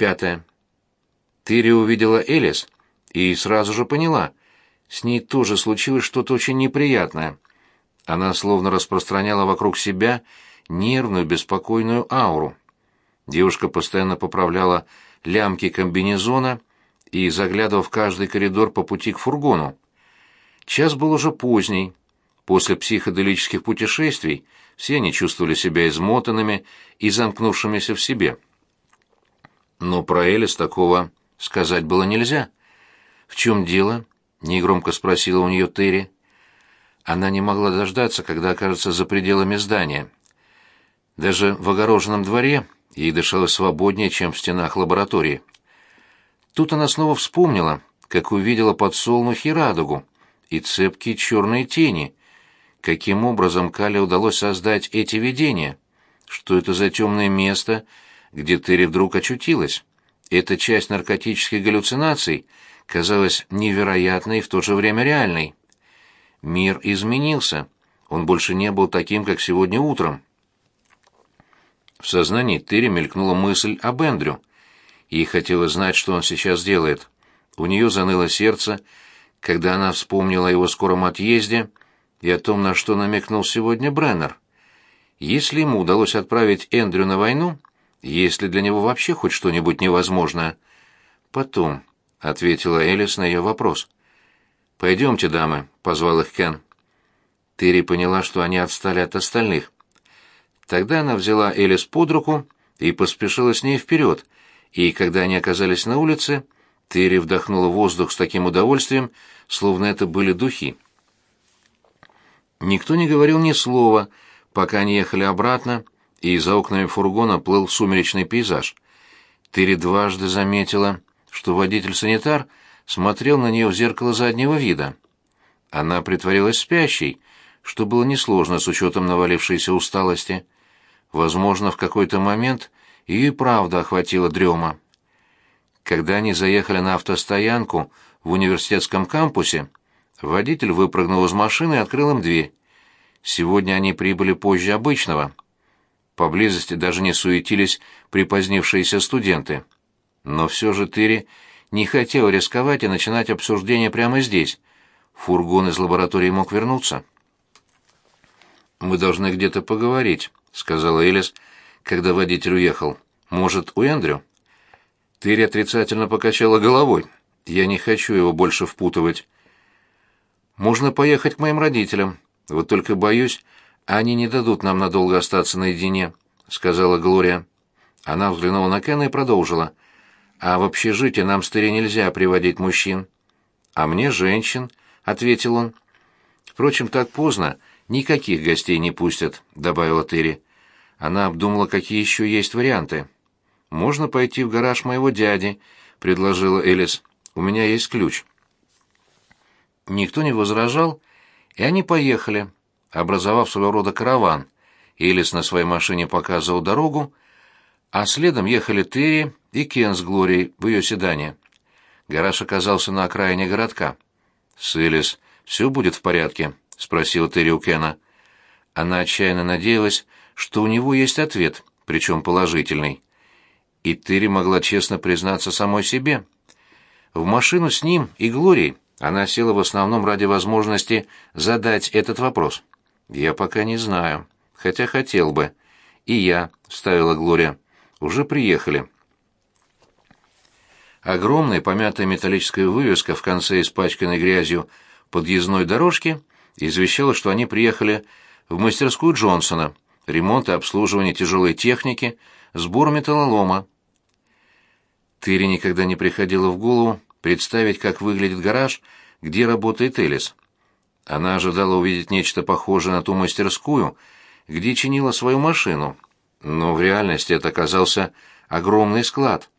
Пятое. Терри увидела Элис и сразу же поняла, с ней тоже случилось что-то очень неприятное. Она словно распространяла вокруг себя нервную, беспокойную ауру. Девушка постоянно поправляла лямки комбинезона и заглядывала в каждый коридор по пути к фургону. Час был уже поздний. После психоделических путешествий все они чувствовали себя измотанными и замкнувшимися в себе. Но про Элис такого сказать было нельзя. «В чем дело?» — негромко спросила у нее Терри. Она не могла дождаться, когда окажется за пределами здания. Даже в огороженном дворе ей дышалось свободнее, чем в стенах лаборатории. Тут она снова вспомнила, как увидела подсолнухи радугу и цепкие черные тени. Каким образом Кале удалось создать эти видения? Что это за темное место, где Терри вдруг очутилась? Эта часть наркотических галлюцинаций казалась невероятной и в то же время реальной. Мир изменился. Он больше не был таким, как сегодня утром. В сознании Терри мелькнула мысль об Эндрю. Ей хотелось знать, что он сейчас делает. У нее заныло сердце, когда она вспомнила о его скором отъезде и о том, на что намекнул сегодня Бреннер. Если ему удалось отправить Эндрю на войну, есть ли для него вообще хоть что-нибудь невозможное? Потом, — ответила Элис на ее вопрос. «Пойдемте, дамы», — позвал их Кен. Терри поняла, что они отстали от остальных. Тогда она взяла Элис под руку и поспешила с ней вперед, и когда они оказались на улице, Терри вдохнула воздух с таким удовольствием, словно это были духи. Никто не говорил ни слова, пока они ехали обратно, и за окнами фургона плыл сумеречный пейзаж. Терри дважды заметила, что водитель-санитар смотрел на нее в зеркало заднего вида. Она притворилась спящей, что было несложно с учетом навалившейся усталости. Возможно, в какой-то момент ее и правда охватила дрема. Когда они заехали на автостоянку в университетском кампусе, водитель выпрыгнул из машины и открыл им дверь. Сегодня они прибыли позже обычного. Поблизости даже не суетились припозднившиеся студенты. Но все же Тыри не хотел рисковать и начинать обсуждение прямо здесь. Фургон из лаборатории мог вернуться. «Мы должны где-то поговорить», — сказала Элис, когда водитель уехал. «Может, у Эндрю?» Тыри отрицательно покачала головой. «Я не хочу его больше впутывать». «Можно поехать к моим родителям. Вот только боюсь, они не дадут нам надолго остаться наедине», — сказала Глория. Она взглянула на Кена и продолжила. «А в общежитие нам с Тыри нельзя приводить мужчин». «А мне женщин», — ответил он. «Впрочем, так поздно, никаких гостей не пустят», — добавила Терри. Она обдумала, какие еще есть варианты. «Можно пойти в гараж моего дяди», — предложила Элис. «У меня есть ключ». Никто не возражал, и они поехали, образовав своего рода караван. Элис на своей машине показывал дорогу, а следом ехали Терри и Кен с Глорией в ее седане. Гараж оказался на окраине городка. «С Элис все будет в порядке?» — спросил Терри у Кена. Она отчаянно надеялась, что у него есть ответ, причем положительный. И Терри могла честно признаться самой себе. В машину с ним и Глорией она села в основном ради возможности задать этот вопрос. «Я пока не знаю, хотя хотел бы». «И я», — вставила Глория, — «уже приехали». Огромная помятая металлическая вывеска в конце испачканной грязью подъездной дорожки извещала, что они приехали в мастерскую Джонсона, ремонт и обслуживание тяжелой техники, сбор металлолома. Тыре никогда не приходило в голову представить, как выглядит гараж, где работает Элис. Она ожидала увидеть нечто похожее на ту мастерскую, где чинила свою машину, но в реальности это оказался огромный склад,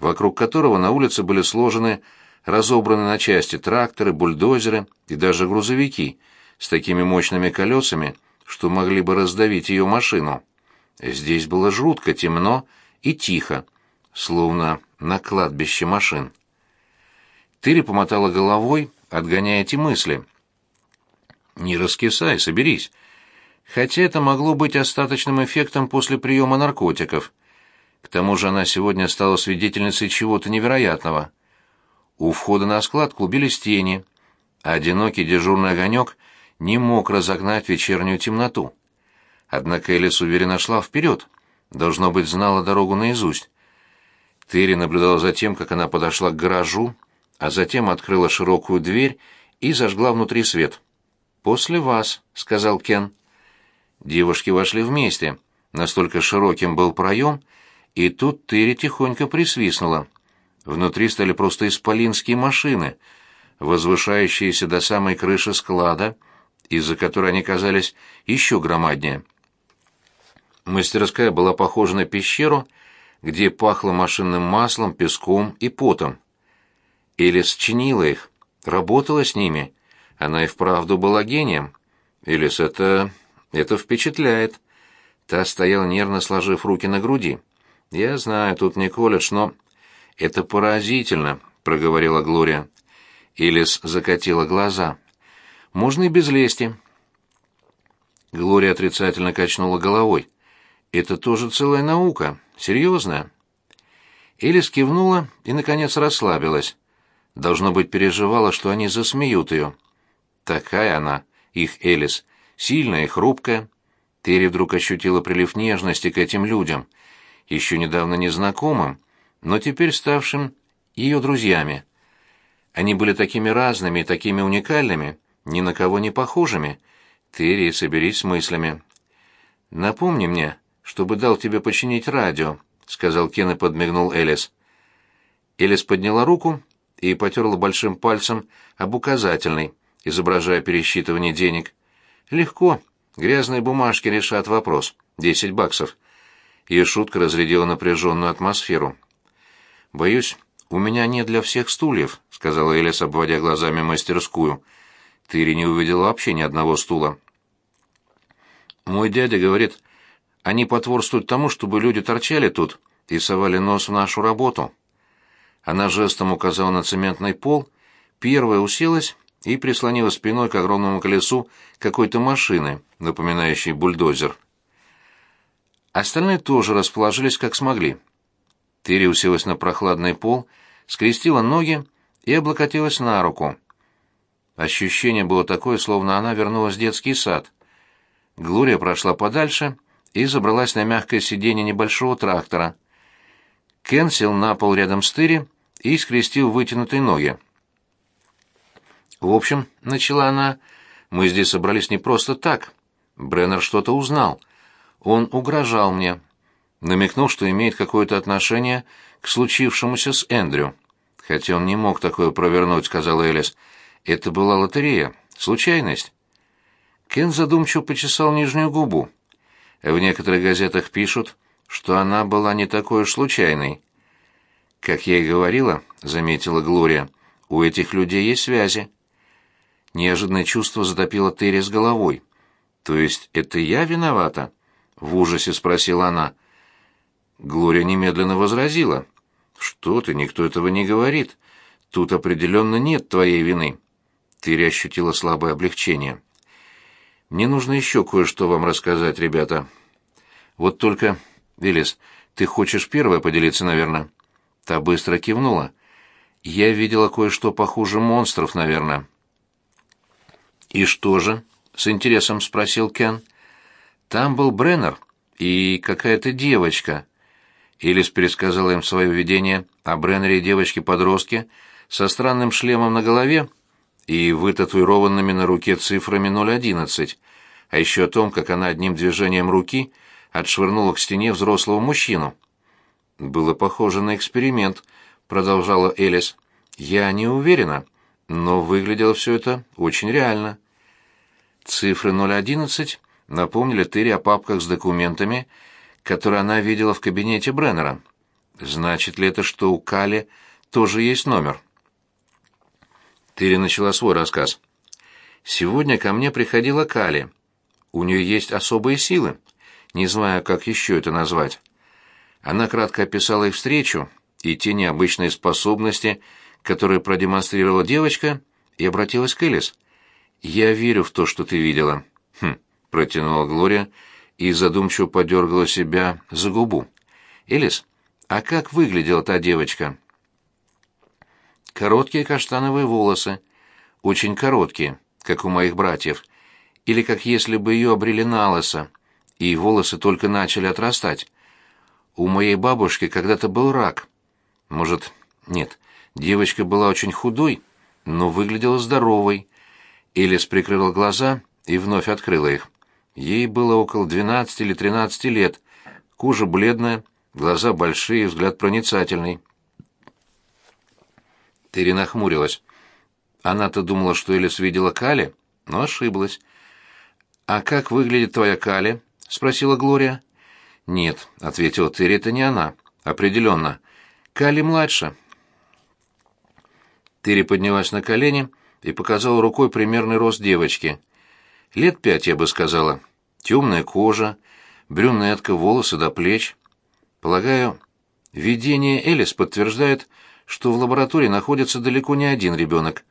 вокруг которого на улице были сложены разобраны на части тракторы, бульдозеры и даже грузовики с такими мощными колесами, что могли бы раздавить ее машину. Здесь было жутко темно и тихо, словно на кладбище машин. Тыри помотала головой, отгоняя эти мысли. «Не раскисай, соберись. Хотя это могло быть остаточным эффектом после приема наркотиков. К тому же она сегодня стала свидетельницей чего-то невероятного. У входа на склад клубились тени, одинокий дежурный огонек не мог разогнать вечернюю темноту. Однако Элис уверенно шла вперед, должно быть, знала дорогу наизусть. Терри наблюдала за тем, как она подошла к гаражу, а затем открыла широкую дверь и зажгла внутри свет. «После вас», — сказал Кен. Девушки вошли вместе. Настолько широким был проем, и тут Терри тихонько присвистнула. Внутри стали просто исполинские машины, возвышающиеся до самой крыши склада, из-за которой они казались еще громаднее. Мастерская была похожа на пещеру, где пахло машинным маслом, песком и потом. Элис чинила их, работала с ними. Она и вправду была гением. Элис, это... это впечатляет. Та стояла нервно сложив руки на груди. «Я знаю, тут не колледж, но...» «Это поразительно», — проговорила Глория. Элис закатила глаза. «Можно и без лести». Глория отрицательно качнула головой. «Это тоже целая наука, серьезная». Элис кивнула и, наконец, расслабилась. Должно быть, переживала, что они засмеют ее. Такая она, их Элис, сильная и хрупкая. Терри вдруг ощутила прилив нежности к этим людям, еще недавно незнакомым, но теперь ставшим ее друзьями. Они были такими разными и такими уникальными, ни на кого не похожими. Терри, соберись с мыслями. «Напомни мне, чтобы дал тебе починить радио», — сказал Кен и подмигнул Элис. Элис подняла руку и потерла большим пальцем об указательный, изображая пересчитывание денег. «Легко. Грязные бумажки решат вопрос. Десять баксов». И шутка разрядила напряженную атмосферу. «Боюсь, у меня нет для всех стульев», — сказала Элис, обводя глазами мастерскую. «Тыри не увидела вообще ни одного стула». «Мой дядя говорит, они потворствуют тому, чтобы люди торчали тут и совали нос в нашу работу». Она жестом указала на цементный пол, первая уселась и прислонила спиной к огромному колесу какой-то машины, напоминающей бульдозер. Остальные тоже расположились как смогли. Терри уселась на прохладный пол, скрестила ноги и облокотилась на руку. Ощущение было такое, словно она вернулась в детский сад. Глория прошла подальше и забралась на мягкое сиденье небольшого трактора. Кен сел на пол рядом с Терри и скрестил вытянутые ноги. «В общем, — начала она, — мы здесь собрались не просто так. Бреннер что-то узнал. Он угрожал мне. Намекнул, что имеет какое-то отношение к случившемуся с Эндрю. Хотя он не мог такое провернуть, — сказал Элис. Это была лотерея, случайность. Кен задумчиво почесал нижнюю губу. В некоторых газетах пишут, что она была не такой уж случайной. Как я и говорила, заметила Глория, у этих людей есть связи. Неожиданное чувство затопило Терри с головой. То есть это я виновата? В ужасе спросила она. Глория немедленно возразила. Что ты, никто этого не говорит. Тут определенно нет твоей вины. Терри ощутила слабое облегчение. Мне нужно еще кое-что вам рассказать, ребята. Вот только, Велес, ты хочешь первая поделиться, наверное? Та быстро кивнула. Я видела кое-что похуже монстров, наверное. И что же? с интересом спросил Кен. Там был Бреннер и какая-то девочка. Элис пересказала им свое видение о Бреннере и девочке-подростке со странным шлемом на голове и вытатуированными на руке цифрами 011, а еще о том, как она одним движением руки отшвырнула к стене взрослого мужчину. Было похоже на эксперимент, продолжала Элис. Я не уверена, но выглядело все это очень реально. Цифры 011 напомнили Терри о папках с документами, которые она видела в кабинете Бреннера. Значит ли это, что у Кали тоже есть номер? Терри начала свой рассказ. Сегодня ко мне приходила Кали. У нее есть особые силы. Не знаю, как еще это назвать. Она кратко описала их встречу и те необычные способности, которые продемонстрировала девочка, и обратилась к Элис. «Я верю в то, что ты видела». «Хм», — протянула Глория и задумчиво подергала себя за губу. «Элис, А как выглядела та девочка? Короткие каштановые волосы, очень короткие, как у моих братьев, или как если бы ее обрели на лысо, и волосы только начали отрастать. У моей бабушки когда-то был рак. Может, нет, девочка была очень худой, но выглядела здоровой. Элис прикрыла глаза и вновь открыла их. Ей было около двенадцати или тринадцати лет, кожа бледная, глаза большие, взгляд проницательный. Терри нахмурилась. Она-то думала, что Элис видела Кали, но ошиблась. «А как выглядит твоя Кали?» — спросила Глория. «Нет», — ответила Терри, — «это не она. Определенно. Кали младше». Терри поднялась на колени и показала рукой примерный рост девочки. Лет пять, я бы сказала. Темная кожа, брюнетка, волосы до плеч. Полагаю, видение Элис подтверждает, что в лаборатории находится далеко не один ребенок.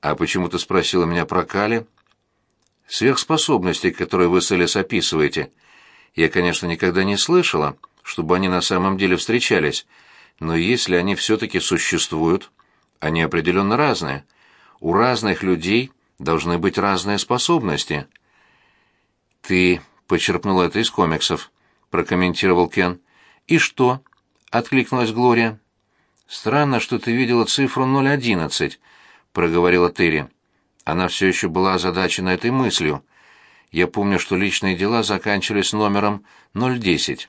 А почему ты спросила меня про Кали? Сверхспособности, которые вы с Элис описываете. Я, конечно, никогда не слышала, чтобы они на самом деле встречались, но если они все-таки существуют, они определенно разные. У разных людей должны быть разные способности. Ты почерпнул это из комиксов, прокомментировал Кен. И что? откликнулась Глория. Странно, что ты видела цифру 011, проговорила Терри. Она все еще была озадачена этой мыслью. Я помню, что личные дела заканчивались номером 010.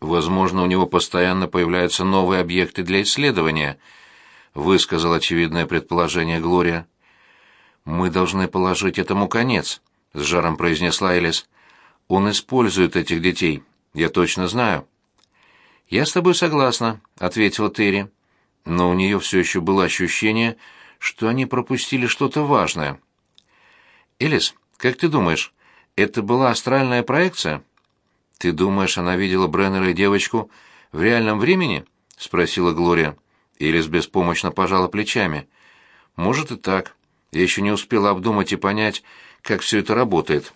Возможно, у него постоянно появляются новые объекты для исследования, высказал очевидное предположение Глория. Мы должны положить этому конец, с жаром произнесла Элис. Он использует этих детей, я точно знаю. «Я с тобой согласна», — ответила Терри. Но у нее все еще было ощущение, что они пропустили что-то важное. «Элис, как ты думаешь, это была астральная проекция?» «Ты думаешь, она видела Бреннера и девочку в реальном времени?» — спросила Глория. Элис беспомощно пожала плечами. «Может и так. Я еще не успела обдумать и понять, как все это работает».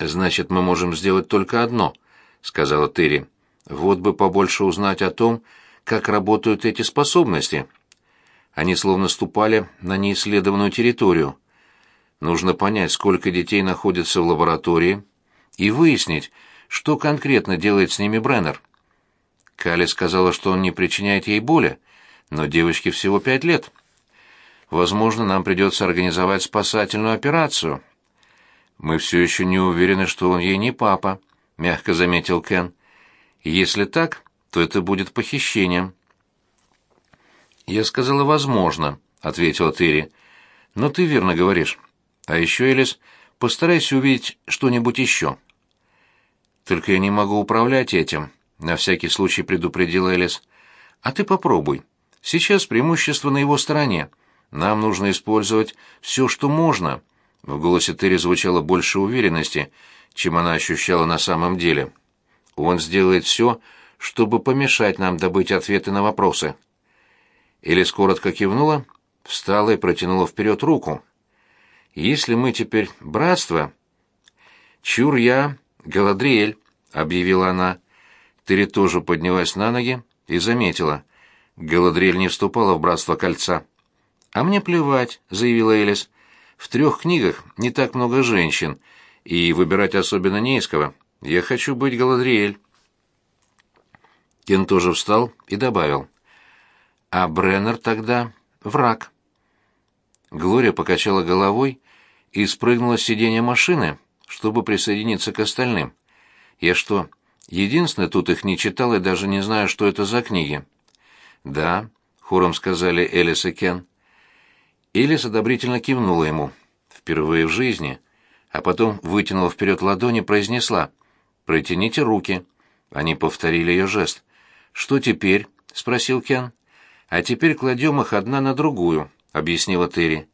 «Значит, мы можем сделать только одно», — сказала Терри. Вот бы побольше узнать о том, как работают эти способности. Они словно ступали на неисследованную территорию. Нужно понять, сколько детей находится в лаборатории, и выяснить, что конкретно делает с ними Бреннер. Кали сказала, что он не причиняет ей боли, но девочке всего пять лет. Возможно, нам придется организовать спасательную операцию. Мы все еще не уверены, что он ей не папа, мягко заметил Кен. Если так, то это будет похищением. Я сказала возможно, ответила Терри. Но ты верно говоришь. А еще, Элис, постарайся увидеть что-нибудь еще. Только я не могу управлять этим, на всякий случай предупредила Элис. А ты попробуй. Сейчас преимущество на его стороне. Нам нужно использовать все, что можно. В голосе Терри звучало больше уверенности, чем она ощущала на самом деле. Он сделает все, чтобы помешать нам добыть ответы на вопросы. Элис коротко кивнула, встала и протянула вперед руку. «Если мы теперь братство...» «Чур я, Галадриэль», — объявила она. Терри тоже поднялась на ноги и заметила. Галадриэль не вступала в братство кольца. «А мне плевать», — заявила Элис. «В трех книгах не так много женщин, и выбирать особенно не из кого». Я хочу быть Галадриэль. Кен тоже встал и добавил. А Бреннер тогда враг. Глория покачала головой и спрыгнула с сиденья машины, чтобы присоединиться к остальным. Я что, единственный тут их не читал и даже не знаю, что это за книги? Да, хором сказали Элис и Кен. Элис одобрительно кивнула ему. Впервые в жизни. А потом вытянула вперед ладони и произнесла. Протяните руки. Они повторили ее жест. Что теперь? спросил Кен. А теперь кладем их одна на другую, объяснила Терри.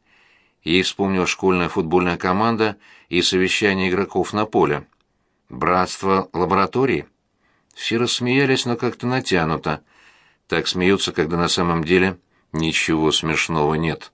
Ей вспомнила школьная футбольная команда и совещание игроков на поле. Братство лаборатории. Все рассмеялись, но как-то натянуто. Так смеются, когда на самом деле ничего смешного нет.